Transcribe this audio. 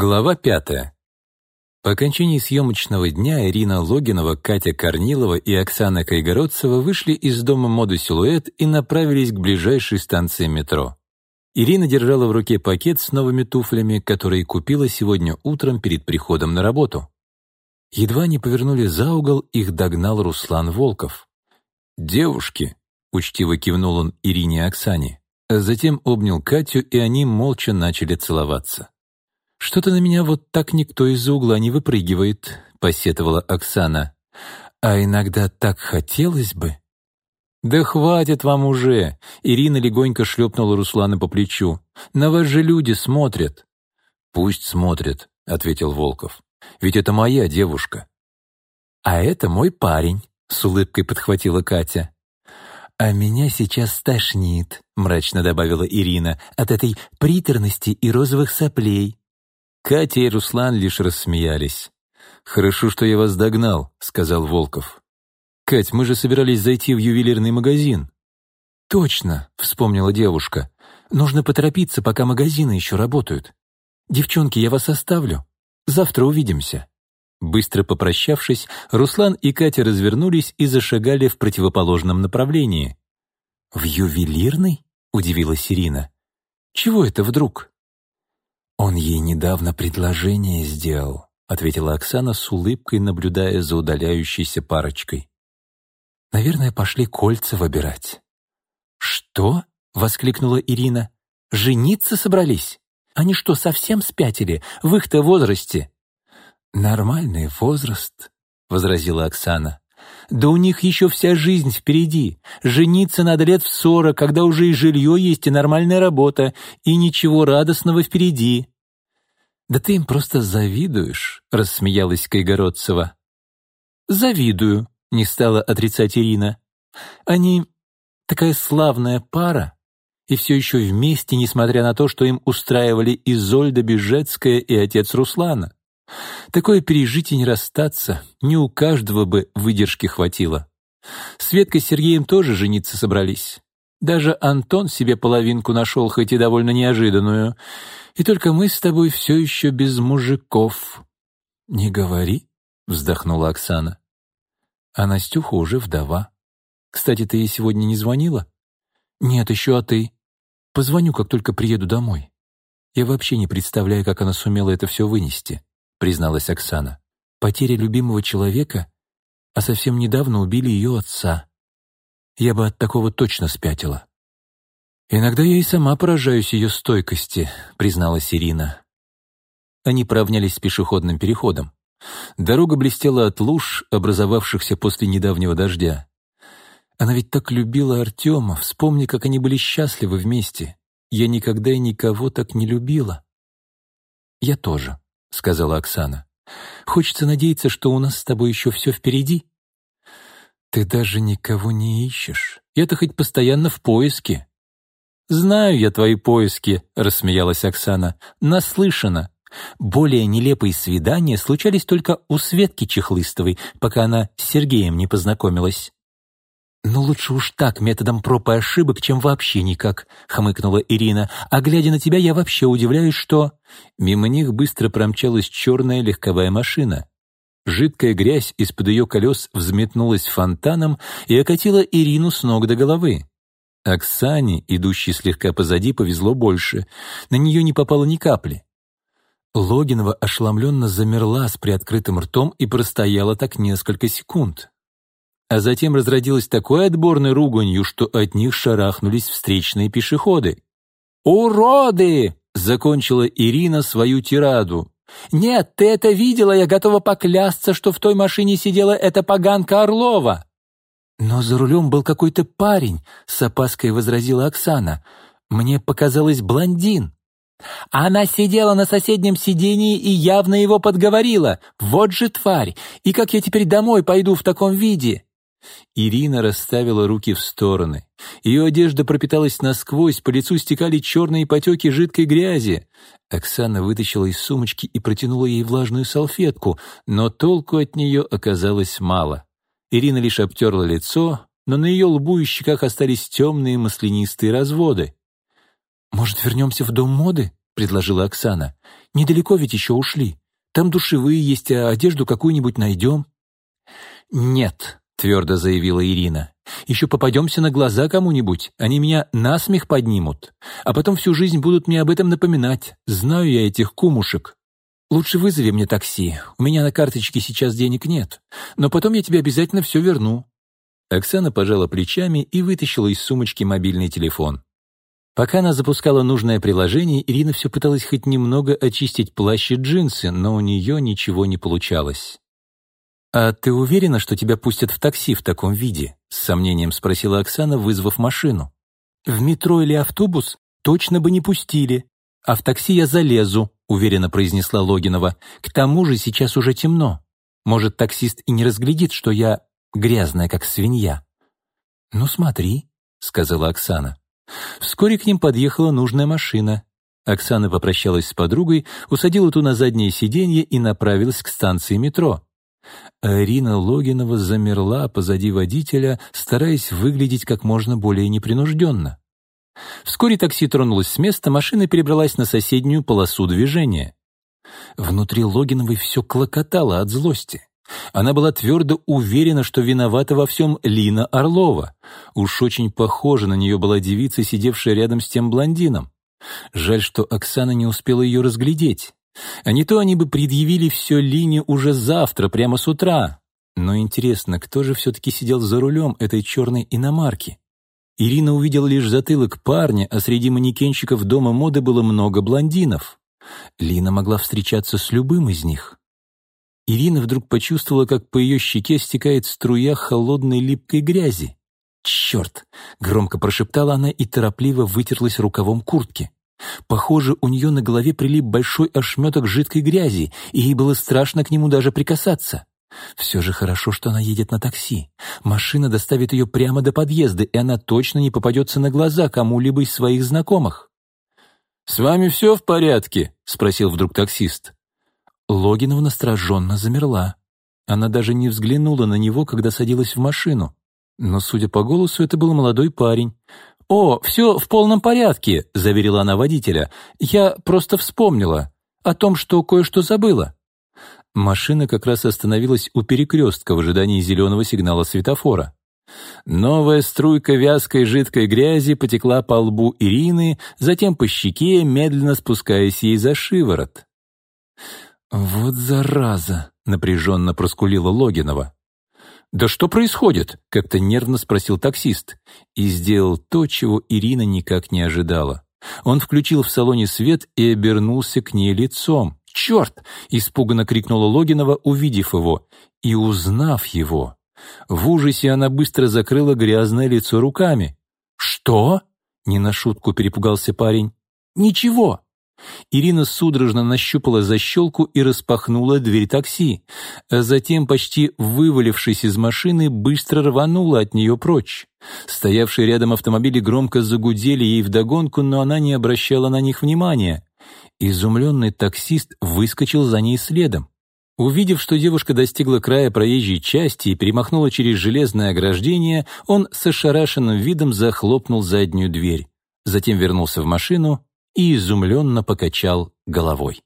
Глава пятая. По окончании съемочного дня Ирина Логинова, Катя Корнилова и Оксана Кайгородцева вышли из дома моды «Силуэт» и направились к ближайшей станции метро. Ирина держала в руке пакет с новыми туфлями, которые купила сегодня утром перед приходом на работу. Едва они повернули за угол, их догнал Руслан Волков. «Девушки!» — учтиво кивнул он Ирине и Оксане. Затем обнял Катю, и они молча начали целоваться. «Что-то на меня вот так никто из-за угла не выпрыгивает», — посетовала Оксана. «А иногда так хотелось бы». «Да хватит вам уже!» — Ирина легонько шлепнула Руслана по плечу. «На вас же люди смотрят». «Пусть смотрят», — ответил Волков. «Ведь это моя девушка». «А это мой парень», — с улыбкой подхватила Катя. «А меня сейчас стошнит», — мрачно добавила Ирина, «от этой приторности и розовых соплей. Катя и Руслан лишь рассмеялись. «Хорошо, что я вас догнал», — сказал Волков. «Кать, мы же собирались зайти в ювелирный магазин». «Точно», — вспомнила девушка. «Нужно поторопиться, пока магазины еще работают. Девчонки, я вас оставлю. Завтра увидимся». Быстро попрощавшись, Руслан и Катя развернулись и зашагали в противоположном направлении. «В ювелирный?» — удивилась Ирина. «Чего это вдруг?» «Он ей недавно предложение сделал», — ответила Оксана с улыбкой, наблюдая за удаляющейся парочкой. «Наверное, пошли кольца выбирать». «Что?» — воскликнула Ирина. «Жениться собрались? Они что, совсем спятили? В их-то возрасте?» «Нормальный возраст», — возразила Оксана. «Да у них еще вся жизнь впереди. Жениться надо лет в сорок, когда уже и жилье есть, и нормальная работа, и ничего радостного впереди». «Да ты им просто завидуешь», — рассмеялась Кайгородцева. «Завидую», — не стала отрицать Ирина. «Они такая славная пара, и все еще вместе, несмотря на то, что им устраивали Изольда Бежецкая и отец Руслана. Такое пережить и не расстаться, не у каждого бы выдержки хватило. Светка с Сергеем тоже жениться собрались. Даже Антон себе половинку нашел, хоть и довольно неожиданную. И только мы с тобой все еще без мужиков. «Не говори», — вздохнула Оксана. А Настюха уже вдова. Кстати, ты ей сегодня не звонила? Нет, еще а ты? Позвоню, как только приеду домой. Я вообще не представляю, как она сумела это все вынести. — призналась Оксана. «Потеря любимого человека, а совсем недавно убили ее отца. Я бы от такого точно спятила». «Иногда я и сама поражаюсь ее стойкости», — призналась Ирина. Они поравнялись с пешеходным переходом. Дорога блестела от луж, образовавшихся после недавнего дождя. Она ведь так любила Артема, вспомни, как они были счастливы вместе. Я никогда и никого так не любила. Я тоже. — сказала Оксана. «Хочется надеяться, что у нас с тобой еще все впереди». «Ты даже никого не ищешь. Я-то хоть постоянно в поиске». «Знаю я твои поиски», — рассмеялась Оксана. «Наслышана. Более нелепые свидания случались только у Светки Чехлыстовой, пока она с Сергеем не познакомилась». «Ну лучше уж так, методом проб и ошибок, чем вообще никак», — хмыкнула Ирина. «А глядя на тебя, я вообще удивляюсь, что...» Мимо них быстро промчалась черная легковая машина. Жидкая грязь из-под ее колес взметнулась фонтаном и окатила Ирину с ног до головы. Оксане, идущей слегка позади, повезло больше. На нее не попало ни капли. Логинова ошеломленно замерла с приоткрытым ртом и простояла так несколько секунд а затем разродилась такой отборной руганью, что от них шарахнулись встречные пешеходы. «Уроды!» — закончила Ирина свою тираду. «Нет, ты это видела, я готова поклясться, что в той машине сидела эта поганка Орлова». «Но за рулем был какой-то парень», — с опаской возразила Оксана. «Мне показалось блондин». Она сидела на соседнем сидении и явно его подговорила. Вот же тварь! И как я теперь домой пойду в таком виде? Ирина расставила руки в стороны. Ее одежда пропиталась насквозь, по лицу стекали черные потеки жидкой грязи. Оксана вытащила из сумочки и протянула ей влажную салфетку, но толку от нее оказалось мало. Ирина лишь обтерла лицо, но на ее лбу и щеках остались темные маслянистые разводы. «Может, вернемся в дом моды?» — предложила Оксана. «Недалеко ведь еще ушли. Там душевые есть, а одежду какую-нибудь найдем». «Нет», — твердо заявила Ирина. «Еще попадемся на глаза кому-нибудь, они меня насмех поднимут, а потом всю жизнь будут мне об этом напоминать. Знаю я этих кумушек. Лучше вызови мне такси, у меня на карточке сейчас денег нет, но потом я тебе обязательно все верну». Оксана пожала плечами и вытащила из сумочки мобильный телефон. Пока она запускала нужное приложение, Ирина все пыталась хоть немного очистить плащ и джинсы, но у нее ничего не получалось. «А ты уверена, что тебя пустят в такси в таком виде?» — с сомнением спросила Оксана, вызвав машину. «В метро или автобус точно бы не пустили, а в такси я залезу», — уверенно произнесла Логинова. «К тому же сейчас уже темно. Может, таксист и не разглядит, что я грязная, как свинья». «Ну смотри», — сказала Оксана. Вскоре к ним подъехала нужная машина. Оксана попрощалась с подругой, усадила ту на заднее сиденье и направилась к станции метро. Арина Логинова замерла позади водителя, стараясь выглядеть как можно более непринужденно. Вскоре такси тронулось с места, машина перебралась на соседнюю полосу движения. Внутри Логиновой все клокотало от злости. Она была твердо уверена, что виновата во всем Лина Орлова. Уж очень похожа на нее была девица, сидевшая рядом с тем блондином. Жаль, что Оксана не успела ее разглядеть. А не то они бы предъявили все Лине уже завтра, прямо с утра. Но интересно, кто же все-таки сидел за рулем этой черной иномарки? Ирина увидела лишь затылок парня, а среди манекенщиков дома моды было много блондинов. Лина могла встречаться с любым из них. Ирина вдруг почувствовала, как по ее щеке стекает струя холодной липкой грязи. «Черт!» — громко прошептала она и торопливо вытерлась рукавом куртки. Похоже, у нее на голове прилип большой ошметок жидкой грязи, и ей было страшно к нему даже прикасаться. Все же хорошо, что она едет на такси. Машина доставит ее прямо до подъезда, и она точно не попадется на глаза кому-либо из своих знакомых. «С вами все в порядке?» — спросил вдруг таксист. Логинова настороженно замерла. Она даже не взглянула на него, когда садилась в машину. Но, судя по голосу, это был молодой парень. «О, все в полном порядке», — заверила она водителя. «Я просто вспомнила о том, что кое-что забыла». Машина как раз остановилась у перекрестка в ожидании зеленого сигнала светофора. Новая струйка вязкой жидкой грязи потекла по лбу Ирины, затем по щеке, медленно спускаясь ей за шиворот. «Вот зараза!» — напряженно проскулила Логинова. «Да что происходит?» — как-то нервно спросил таксист и сделал то, чего Ирина никак не ожидала. Он включил в салоне свет и обернулся к ней лицом. «Черт!» — испуганно крикнула Логинова, увидев его, и узнав его. В ужасе она быстро закрыла грязное лицо руками. «Что?» — не на шутку перепугался парень. «Ничего!» Ирина судорожно нащупала защелку и распахнула дверь такси, а затем, почти вывалившись из машины, быстро рванула от нее прочь. Стоявшие рядом автомобили громко загудели ей вдогонку, но она не обращала на них внимания. Изумленный таксист выскочил за ней следом. Увидев, что девушка достигла края проезжей части и перемахнула через железное ограждение, он с ошарашенным видом захлопнул заднюю дверь. Затем вернулся в машину и изумленно покачал головой.